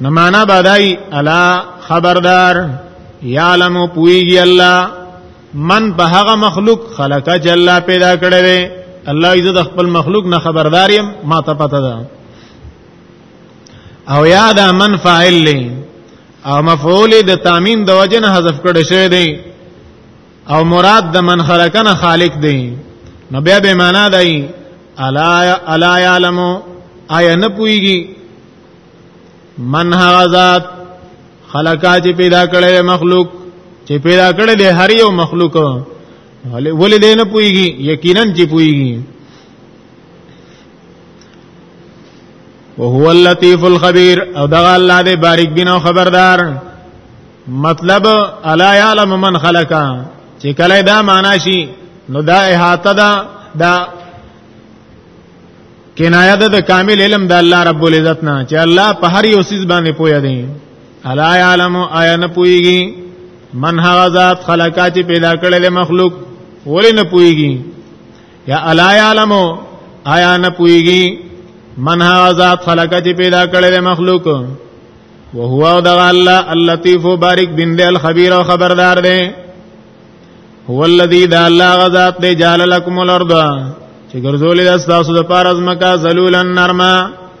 نو معنا بدای الا خبردار یعلم پویږي الله من په هغه مخلوق خلق جل پیدا کړی دی الله عزت خپل مخلوق نه خبردار یم ما ته پته ده او یاد من فاعل لی او مفعول د تامین د وجنه حذف کړی شوی دی او مراد د من خلقنا خالق دی نو بیا به معنا دی الا الا یعلم آیا نه پویږي من هغه ذات خلقات پیدا کړل مخلوق چې پیدا کړل دی هر یو مخلوق ولې دې نه پويږي یقینا چې پويږي وهو اللطيف الخبير او دا الله دې باریک بینو خبردار مطلب الا يعلم من خلقا چې کله دا معنا شي نو دا احاطه دا دا کنایه ده د کامل علم د الله رب العزت نه چې الله په هر یو سیز باندې پوهه دی الا یعلم آیا نه پوهیږي من هغه ذات خلقا چې پیدا کړل مخلوق ولې نه پوهیږي یا الا یعلم آیا نه پوهیږي من هغه ذات خلقا چې پیدا کړل مخلوق وهو دغه الله اللطیف بارک بند الخبیر او خبردار دی هو الذی دا الله غذات دی جعل لكم الارض چې ګرځولې د تاسو د پار از مکا ذلولن نرما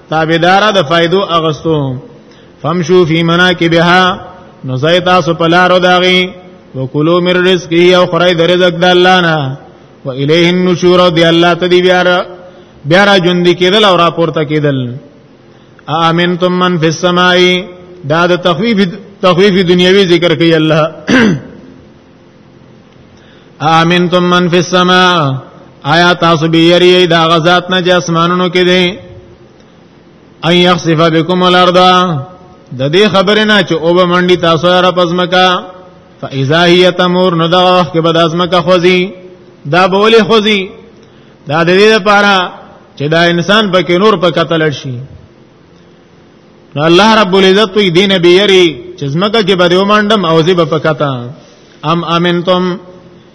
تابعدار د فائدو اغستو فمشو فی مناکبها نو زای تاسو په لارو داغي وکلو من رزقه او خړای د رزق د الله نه و الیه النشور دی الله تدی بیا بیا را ژوند کېدل او راپورته کېدل امنتم من فی السماء دا د تخویف تخویف دنیوي ذکر کوي الله امنتم من فی السماء آیا تاسو به یری دا غزاد نه چې اسمانونو کې دي ان یخسف بكم الارض د دې خبره نه چې او به منډي تاسو را پزمکا فاذا هی تمور نو دا وخت به د ازمکا خوځي دا بولی خوځي دا د دې لپاره چې دا انسان پکې نور په قتل شي نو الله رب العزت وی دین بیری چې زمکه کې به ومانډم او زی به پکتا ام امنتم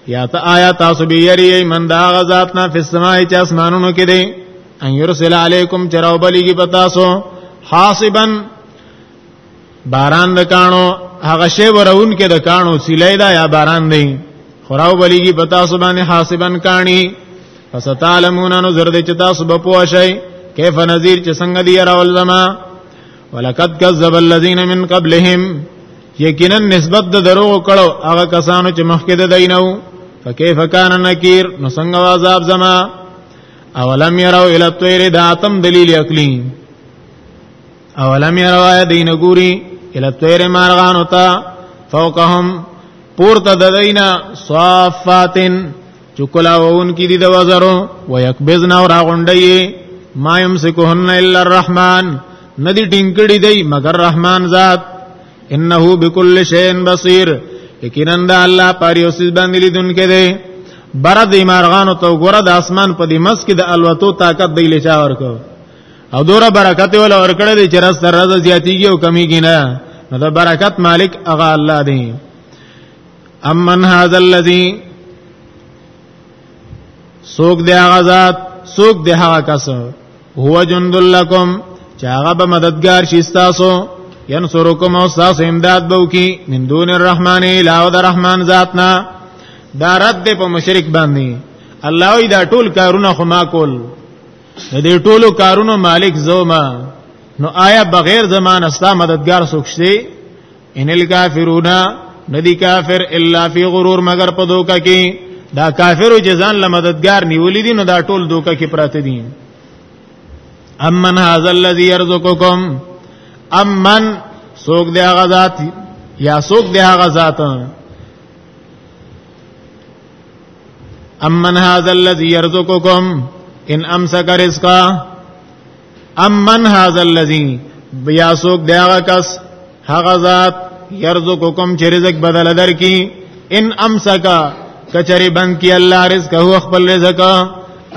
یا ته آیا تاسو بیری ایمان دا غزاد نه په سمای چې اسمانونو کې دی ان یرسل علیکم چراو بلیږي پتاسو حاصبا باران د کانو هغه شی ورون کې د کانو سیلای دا یا باران دی خراو بلیږي پتا سبحانه حاسبن کانی فستعلمون نو زرد چې تاسو به پوه شئ کیف نذیر چې څنګه دی راول زما ولقد كذب الذين من قبلهم یقینا نسبت د دروغ کړو هغه کسانو چې مخکې د دینو فكيف كان نکیر نو څنګه عذاب زما اولم يروا الى الطير ذاتم دلیل عقلی اولم يروا دین ګوري اله تیر مارغان وتا فوقهم پورته ددینا صافاتن چکلاون کی دی د وزرو ويقبضن اور غونډي ما يمسكهن الا الرحمن ندی ټینګړي دی مگر رحمان ذات انه بكل شيء بصير یقینا د الله پر یو سیس باندې لیدونکې دی بر د مارغانو تو ګره د اسمان په دې مس کې د الوتو طاقت دی لچا ورکو او دوره برکت ول اور کړه دې چې راز تر راز زیاتیږي او کمیږي نه نو دا برکت مالک هغه الله دی امن هاذا الذی سوک دی هغه ذات سوک دی هغه کس هو جند لکم چې هغه به مددگار شي تاسو ینصرکم او تاسو امداد بو کی من دون الرحمن الا در رحمان ذاتنا دا رد په مشرک باندې الله دا ټول کارونه خو ما کول نو دې ټولو کارونو مالک زوما نو آیا بغیر زمانه ستا مددگار سوکشته ان الکافرون ندی کافر الا فی غرور مگر په دوکه کې دا کافرو جزان له مددگار نیولې دي نو دا ټول دوکه کې پراته دي امن هاذا الذی يرزقکم امن سوک دی هغه ذات یا سوک دی هغه ذات امن هذا الذي يرزقكم ان امسك رزقا امن هذا الذي بیا سوک دی هغه کس هغه ذات يرزقكم چې رزق بدل درکې ان امسك کچری بند کی الله رزق هو خپل رزق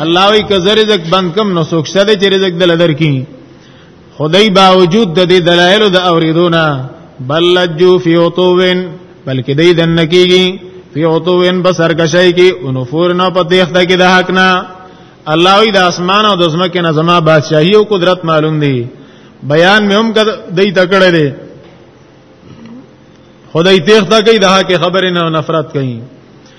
الله وی که رزق بند کم نو سوک شته چې رزق دل درکې خدای باوجود د دې دلایلو د اوریدونه بل لجو فی اوتوین بلکې دې دنه کیږي فی اوتوین بسر کشای کی انفور نه په تخته کې د حق نه الله وی د اسمان او د زمکه نه زما بادشاہي او قدرت معلوم دی بیان مې هم دې تکړه دی خدای تخته کوي د حق خبرې نه نفرت کوي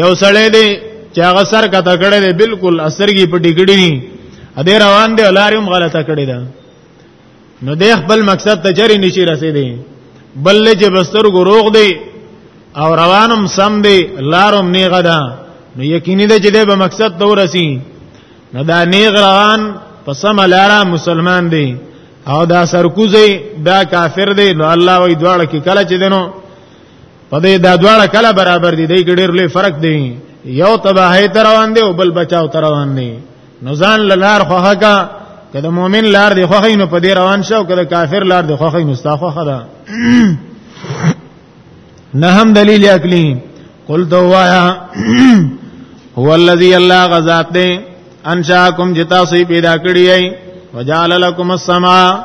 یو سړی دی چې هغه سر کته کړی دی بالکل اثرګي پټی کړی دی ا دې روان دی ولاریم غلطه کړی ده نو د خپل مقصد ته چری نشي رسیدي بل چې بستر ګروغ دی او روانم سم دی لارم نیغه ده نو یقیني ده چې د مقصد ته ورسی نو دا نیغ روان په سم لارا مسلمان دی او دا سرکوزی دا کافر دی نو الله وی دواړه کې کله چې دینو په دې دا دواړه کله برابر دي دې کې ډېر لوی فرق دی یو تباہی تر روان دی او بل بچاو تر روان دی نو ځان لار خوخه کا کله مؤمن لار دی خوخه نو په دې روان شو کله کافر لار دی خوخه نو ستا خوخه ده نه هم دلیل عقلی قل تو وایا هو الذی الله غزاد دی انشاءکم جتا سی پیدا کړی ای وجعل لكم السماء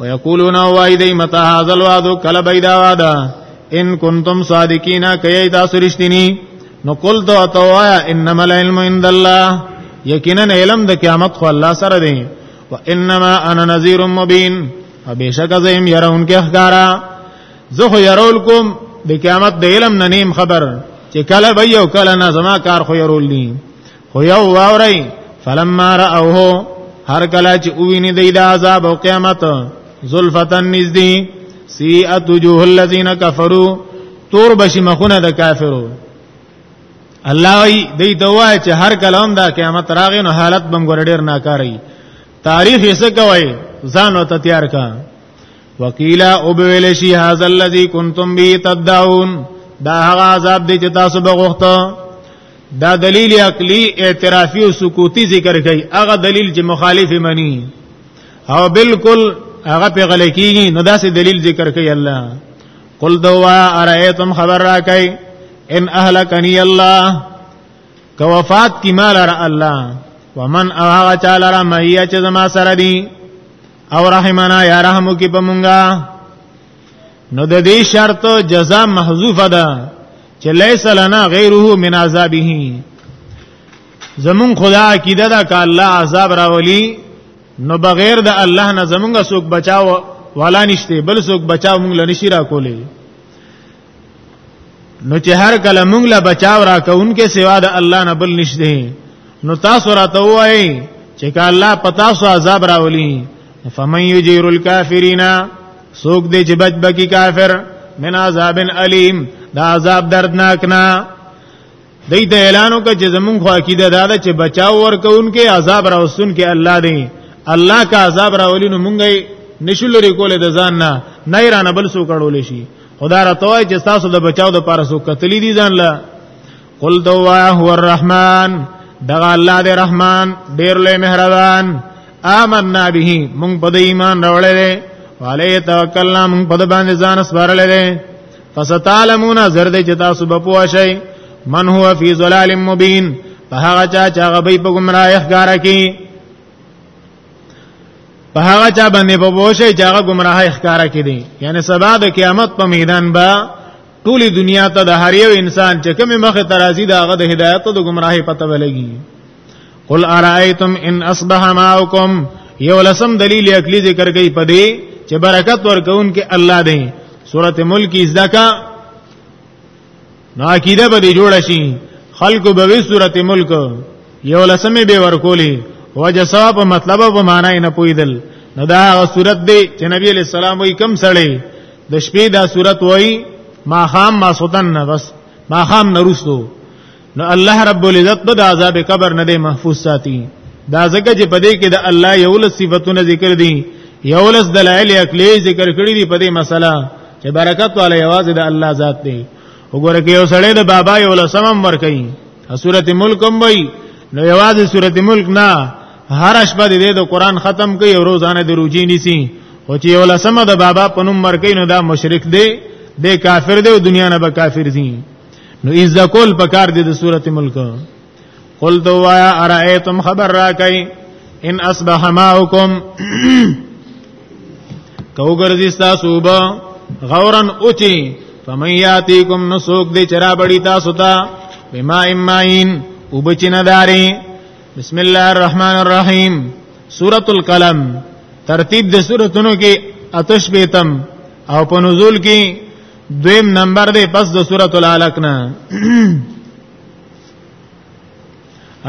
ويقولون وايدي متى هذا الوعد کله بيدا وعده ان كنتم صادقين کای تاسو رښتینی نو قل تو اتوایا انما العلم عند الله یقینا علم د قیامت خو الله سره دی و انما انا نذیر مبین فبشک زم يرون کې اخګارا زه خو يرول کوم د قیامت د علم نه نیم خبر چې کله به یو کله نه زما کار خو يرول دي خو یو واوري فلما راوه هر کله چې اوینه دی د عذاب او قیامت زلفتن نزدی سیئت وجوه الذین کفروا تور بشي مخونه د کافرو الله وی دی ته وای چې هر کله هم دا قیامت راغی نو حالت بم ګور ډیر ناکاری تاریخ یې څه کوي ځان وته تیار کا وکیلا او بویل شی هاذا الذی کنتم به تدعون دا هغه عذاب دی چې تاسو بغوښته دا دلیل عقلی اعترافی او سکوتی ذکر کوي هغه دلیل چې مخالف منی او بالکل هغه په غلې کیږي نو داسې دلیل ذکر کوي الله قل دوا ارایتم خبر را کوي ان اهلکنی الله که وفات کی مال را الله ومن اغا چاله را مهیا چې زما سره دی او رحمنا یا رحمو کی پمونګه نو د دې شرط جزاء محذوفه ده چې ليس لنا غيره من عذابه زمون خدا عقیده ده ک الله عذاب راولي نو بغیر د الله نه زمونږه څوک بچاو والا نشته بل څوک بچاو مونږ لنشي را کولې نو چې هر کله مونږ له بچاو را کوونکې سوا د الله نه بل نشته نو تاسو راته وایي چې که الله پتا سو عذاب راولي فمن یجیر الکافرین سوک دې چې بچ بکی کافر من عذاب الیم دا عذاب دردناک نه دای ته اعلان وکړه چې زمونږ خو عقیده دا ده چې بچاو ورکون کې عذاب راوستون کې الله دی الله کا عذاب راولي نو مونږ نشو لري کوله د ځان نه نه ایران بل سو کړول شي خدا را توای چې تاسو د بچاو د پاره سو کتلی دي ځان لا قل دوا هو الرحمن دغه الله دې رحمان ډیر له مهربان آمنا به مونږ په ایمان راولې علی توکلنا مونږ په باندې ځان سپارلې فستعلمون زرد چې تاسو به پوه شئ من هو فی ظلال مبین په هغه چا چې هغه به په گمراه ښکارا کی په هغه چا باندې په پوه شئ چې هغه گمراه ښکارا کی دي یعنی سبا د قیامت په میدان با ټولي دنیا ته د هر یو انسان چې کوم مخه ترازی دا هغه د هدایت او د گمراهی پته ولګي قل ارایتم ان اصبح ماؤکم یو لسم دلیل عقلی ذکر کوي پدې چې برکت ورکون کې الله دی سورته ملک ازدکا نو عقیده به جوړ شي خلق به وی سورته ملک یو لسم به ورکولې وجه ثواب مطلب او معنی نه پویدل نو دا صورت دی چې نبی علی السلام وی کم سړی د شپې دا صورت وای ما خام ما سوتن نه بس ما خام نرستو نو الله رب العزت به د عذاب قبر نه دی محفوظ ساتي دا ځکه چې په دې کې د الله یو لس صفاتونه ذکر دي یو لس دلایل عقلی ذکر کړی دي په دې مسله چې برکت والا یوازې د الله ذات دی وګوره کې یو سړی د بابا یو لسمم ور کوي سورته ملک هم وای نو یوازې سورته ملک نه هر شپه دې د قران ختم کوي او روزانه د روزي نیسی او چې یو لسمه د بابا په نوم ور کوي نو دا مشرک دی د کافر دی او دنیا نه به کافر دی نو اذا کول پکار دي د سورته ملک قل دوایا ارایتم خبر راکای ان اصبح ماؤکم کو ګرځي تاسو به غورن اوچی فمن یاتیکم نسوک دی چرا بڑی تاسو ته بما امین وبچن داری بسم الله الرحمن الرحیم سورۃ القلم ترتیب د سوراتونو کې اتش بیتم او په نزول کې دویم نمبر دی پس د سورۃ العلق نه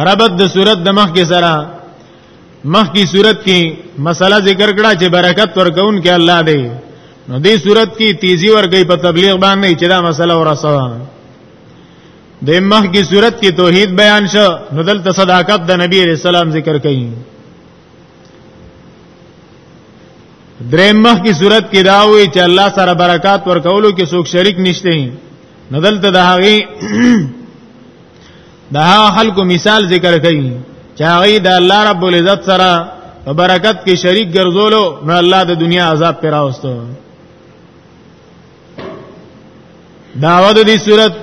ربط د سورۃ د مخ کې سره مخ کی صورت کې مسله ذکر کړه چې برکت ورکون کې الله دی نو دې صورت کې تیزی ورګي په تبلیغ باندې چې دا مسله ورسوه د مخ کی صورت کې توحید بیان شو نو دلته صداقت د نبی رسول الله ذکر کړي درې مخ کی صورت کې دا وی چې الله سره برکات ورکولو کې څوک شریک نشته نه دلته د هغه د هغه خلکو مثال ذکر کړي چې هغه د الله رب العزت سره په برکت کې شریک ګرځولو نو الله د دنیا عذاب پر راوستو داوود دې صورت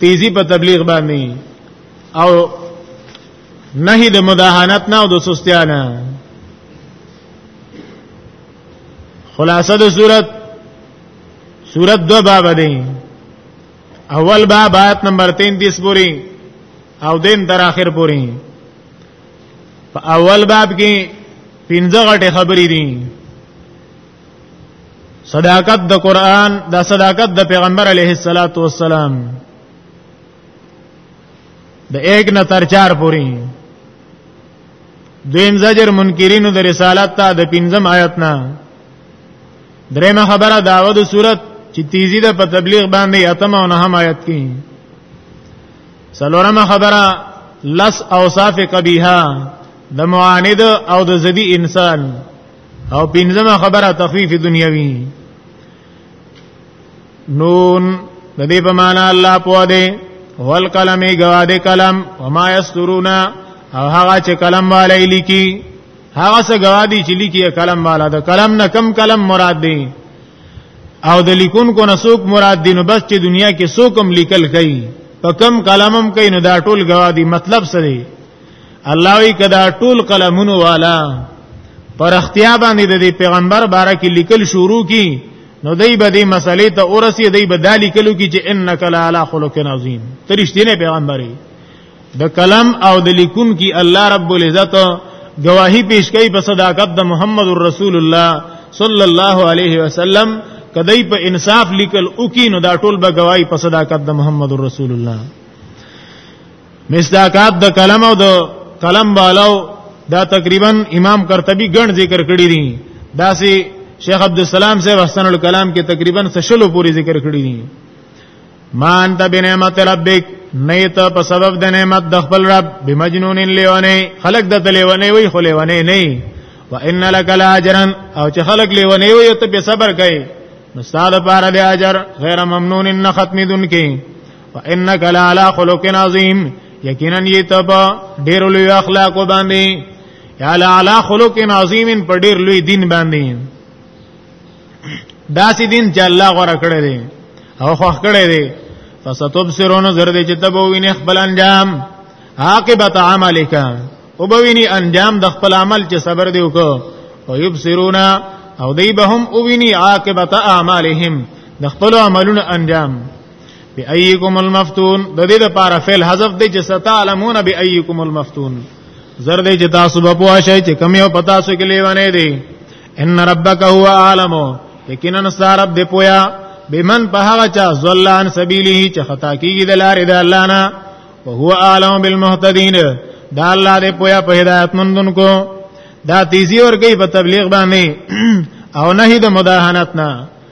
تیزی په تبلیغ باندې او نهي د مداهنت نه او د سستیا نه خلاصه د صورت صورت دو باب دی اول باب آیت نمبر 33 پوری او دین تر اخر پوری په اول باب کې پنځه غټه خبرې دي صداقت د قران د صداقت د پیغمبر علیه الصلاۃ والسلام د 1 نه تر 4 پورې دویم زجر منکرینو د رسالت ته د پنځم آیت نه درېمه خبره داوه د صورت چې تیزی ده په تبلیغ باندې اتم او نهم آیت کې سلورمه خبره لس اوصاف قبیحه د معاند او د زدی انسان او پنځمه خبره تخفیف دنیوي نون د دې په معنا الله په دې هول کلمې غواد کلم وما یسترون او هغه چې کلم والے لیکي هغه څه غوادي چې لیکي کلم والا د کلم نه کم کلم مراد دی او د لیکون کو نسوک مراد دی نو بس چې دنیا کې سوکم لیکل کوي په کم کلمم کوي نو دا ټول غوادي مطلب سره الله وی کدا ټول قلمونو والا پر اختیا باندې د پیغمبر باره کې لیکل شروع کی نو دای به دې مسلې ته اورسي دای به دالی کلو کی چې انک لعلی خلق عظیم ترشتینه پیغمبري د کلم او د لیکون کی الله رب العزت گواہی پیش کوي په صداقت د محمد رسول الله صلی الله علیه وسلم کدی په انصاف لیکل او کی نو دا ټول به گواہی په صداقت د محمد رسول الله مصداقات د کلم او د کلم بالو دا تقریبا امام قرطبي ګڼ ذکر کړی دي دا سي شیخ عبد السلام صاحب احسن الکلام کې تقریبا سشلو پوری ذکر کړی دي ما انت بنعمت ربک نیت په سبب د نعمت د خپل رب بمجنون لیونه خلق د لیونه وی خو لیونه نه وان لك لاجرا او چې خلق لیونه وی ته په صبر کوي نو ستاده پاره د اجر غیر ممنون نه ختمې دن کې فانک لعلى خلق عظیم یقینا یی تبا ډیر لوی اخلاق باندې یا لعلى خلق عظیم په ډیر لوی دین باندې داسې دین چې الله غوړه کړی دی او خوښ کړی دی فستبصرون زرد چې تبو وینې خپل انجام عاقبت عملک او بوینی انجام د خپل عمل چې صبر دی وکړو او یبصرون او دی به هم او ویني عاقبت اعمالهم د خپل عملونو انجام بأيكم المفتون د دې لپاره فعل حذف دی چې ستعلمون بأيكم المفتون زر دې چې تاسو به پوه شئ چې کوم یو پتا سو کې لیوانه دی ان ربک هو عالم یقینا سارب دې پویا بمن په هغه چا زلان سبیله چې خطا کیږي د لارې د الله نه او هو عالم بالمهتدین دا الله دې پویا په هدایت مندونکو دا تیزی ور کوي په تبلیغ باندې او نه د مداهنت نه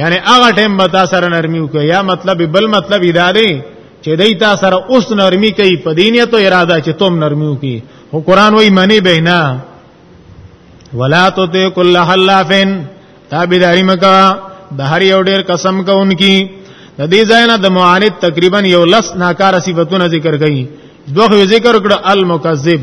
یعنی هغه ټیم به تاسو سره نرمي وکړي یا مطلب بل مطلب ادا دی چې دای تاسو سره اوس نرمي کوي په دینه ته اراده چې تم نرمي وکړي خو قران وایي معنی به نه ولا تطع كل حلاف تابعداري مکا د هر یو ډیر قسم کوونکی د دې ځای نه د معاند تقریبا یو لس ناکاره صفاتونه ذکر کړي دوه ذکر کړه المکذب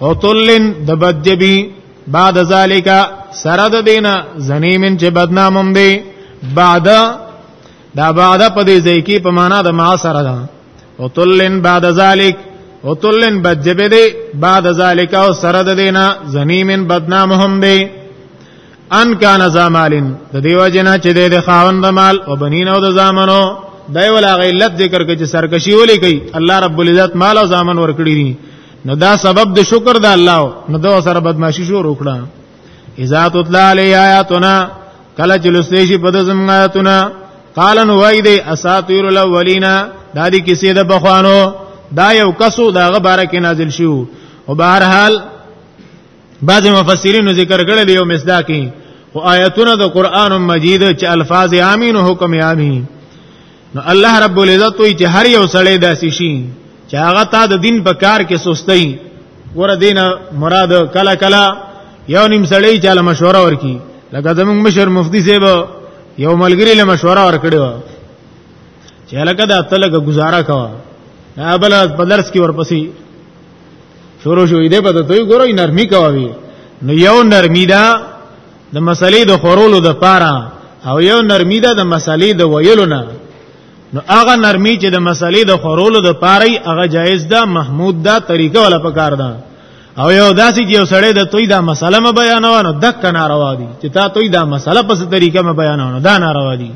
عطلن دبدبی بعد ذالک سره د دینه زنیمن چې بدنامم دی بعد دا بعد په دې ځای کې په معنا د ما سره ده او تلن بعد ذالک او تلن بدجبه دی بعد ذالک او سره د دینه زنیمن بدنامهم دی ان کان زمالین د دیو جنا چې د خاوند مال او بنین او د زامنو دای ولا غیلت ذکر کې چې سرکشي ولې کوي الله رب العزت مال او زامن ورکړي دي نو دا سبب د شکر د الله نو دا سره بدمعشي شو روکړه اذا تطلع علی آیاتنا کله چې لسته شي په دزم آیاتنا قال نو وای دی اساطیر الاولینا دا دي کیسې د بخوانو دا یو کسو دا غبره کې نازل شو او بهر حال بعض مفسرین ذکر کړل یو مصداقی او آیاتونه د قران مجید چې الفاظ امین او حکم امین نو الله رب العزت وی چې هر یو سړی داسې شي چې هغه تا د دین په کار کې سستۍ ور دین مراد کلا کلا یو نیم سړی چې له مشوره ورکی لکه زمونږ مشر مفتی صاحب یو ملګری له مشوره ورکړی و چې لکه دا تلګه گزاره کوا دا بل په درس کې ورپسې شروع شوې ده په ته ګورې نرمي کوي نو یو نرمي دا د مسلې د خورولو د پاره او یو نرمی ده د مسلې د ویلو نه نو هغه نرمی چې د مسلې د خورولو د پاره هغه جایز ده محمود ده طریقه ولا پکار ده او یو داسې چې یو سړی د توی دا مسله م بیانونه دک ناروا دي چې تا توی دا مسله په طریقه م بیانونه دا ناروا دي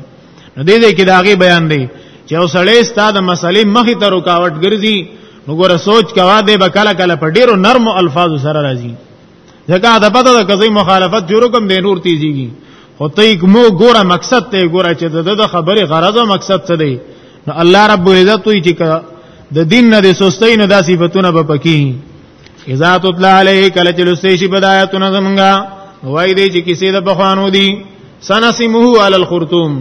نو دې دې کې دا غي بیان دی چې یو سړی ستاسو مسلې مخې ته رکاوټ ګرځي نو ګوره سوچ کوا دې به کله کله په ډیرو نرمو الفاظو سره راځي ځکه دا پته ده کزي مخالفت جوړ کوم د نور تیزيږي خو ته یک مو ګوره مقصد ته ګوره چې د خبره غرض او مقصد څه دی نو الله رب العزت وی چې د دین نه د سستۍ نه داسې فتونه به پکې اذا تطلع علیه کله چې لسته شي بدايتونه زمونږه وای دی چې کیسې د بخوانو دي سنسمه علی الخرطوم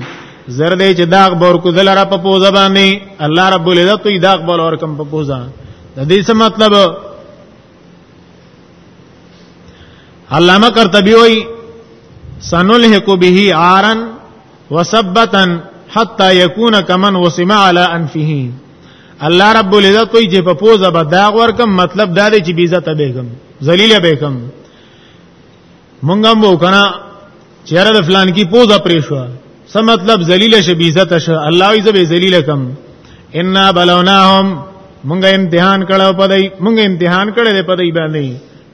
زر دې چې داغ بور کو دلاره په پوزا باندې الله رب العزت داغ بور کم په پوزا د دې څه مطلب علامه قرطبي وایي سنلحق به عارا وسبتا حتا يكون كمن وسم على انفه الله رب العزت کوئی چې په پوزه به داغ ورکم مطلب دا دی چې بیزه ته بیگم ذلیل بیگم مونږ هم وکړه چیرې د فلان کی پوزا پرې شو څه مطلب ذلیل شه بی عزت شه الله یې زبې ذلیل کم ان بلوناهم مونږه امتحان کړو په دای مونږه امتحان کړل په دای باندې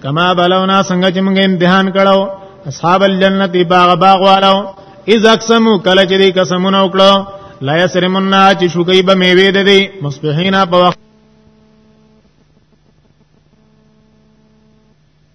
کما بلونا څنګه چې مونږه امتحان کړو اصحاب الجنت باغ باغ والو اذ اقسمو کله چې دې قسمونه وکړو لا یسرمنا چې شوګي به میوه ده دي مصبحینا په وخت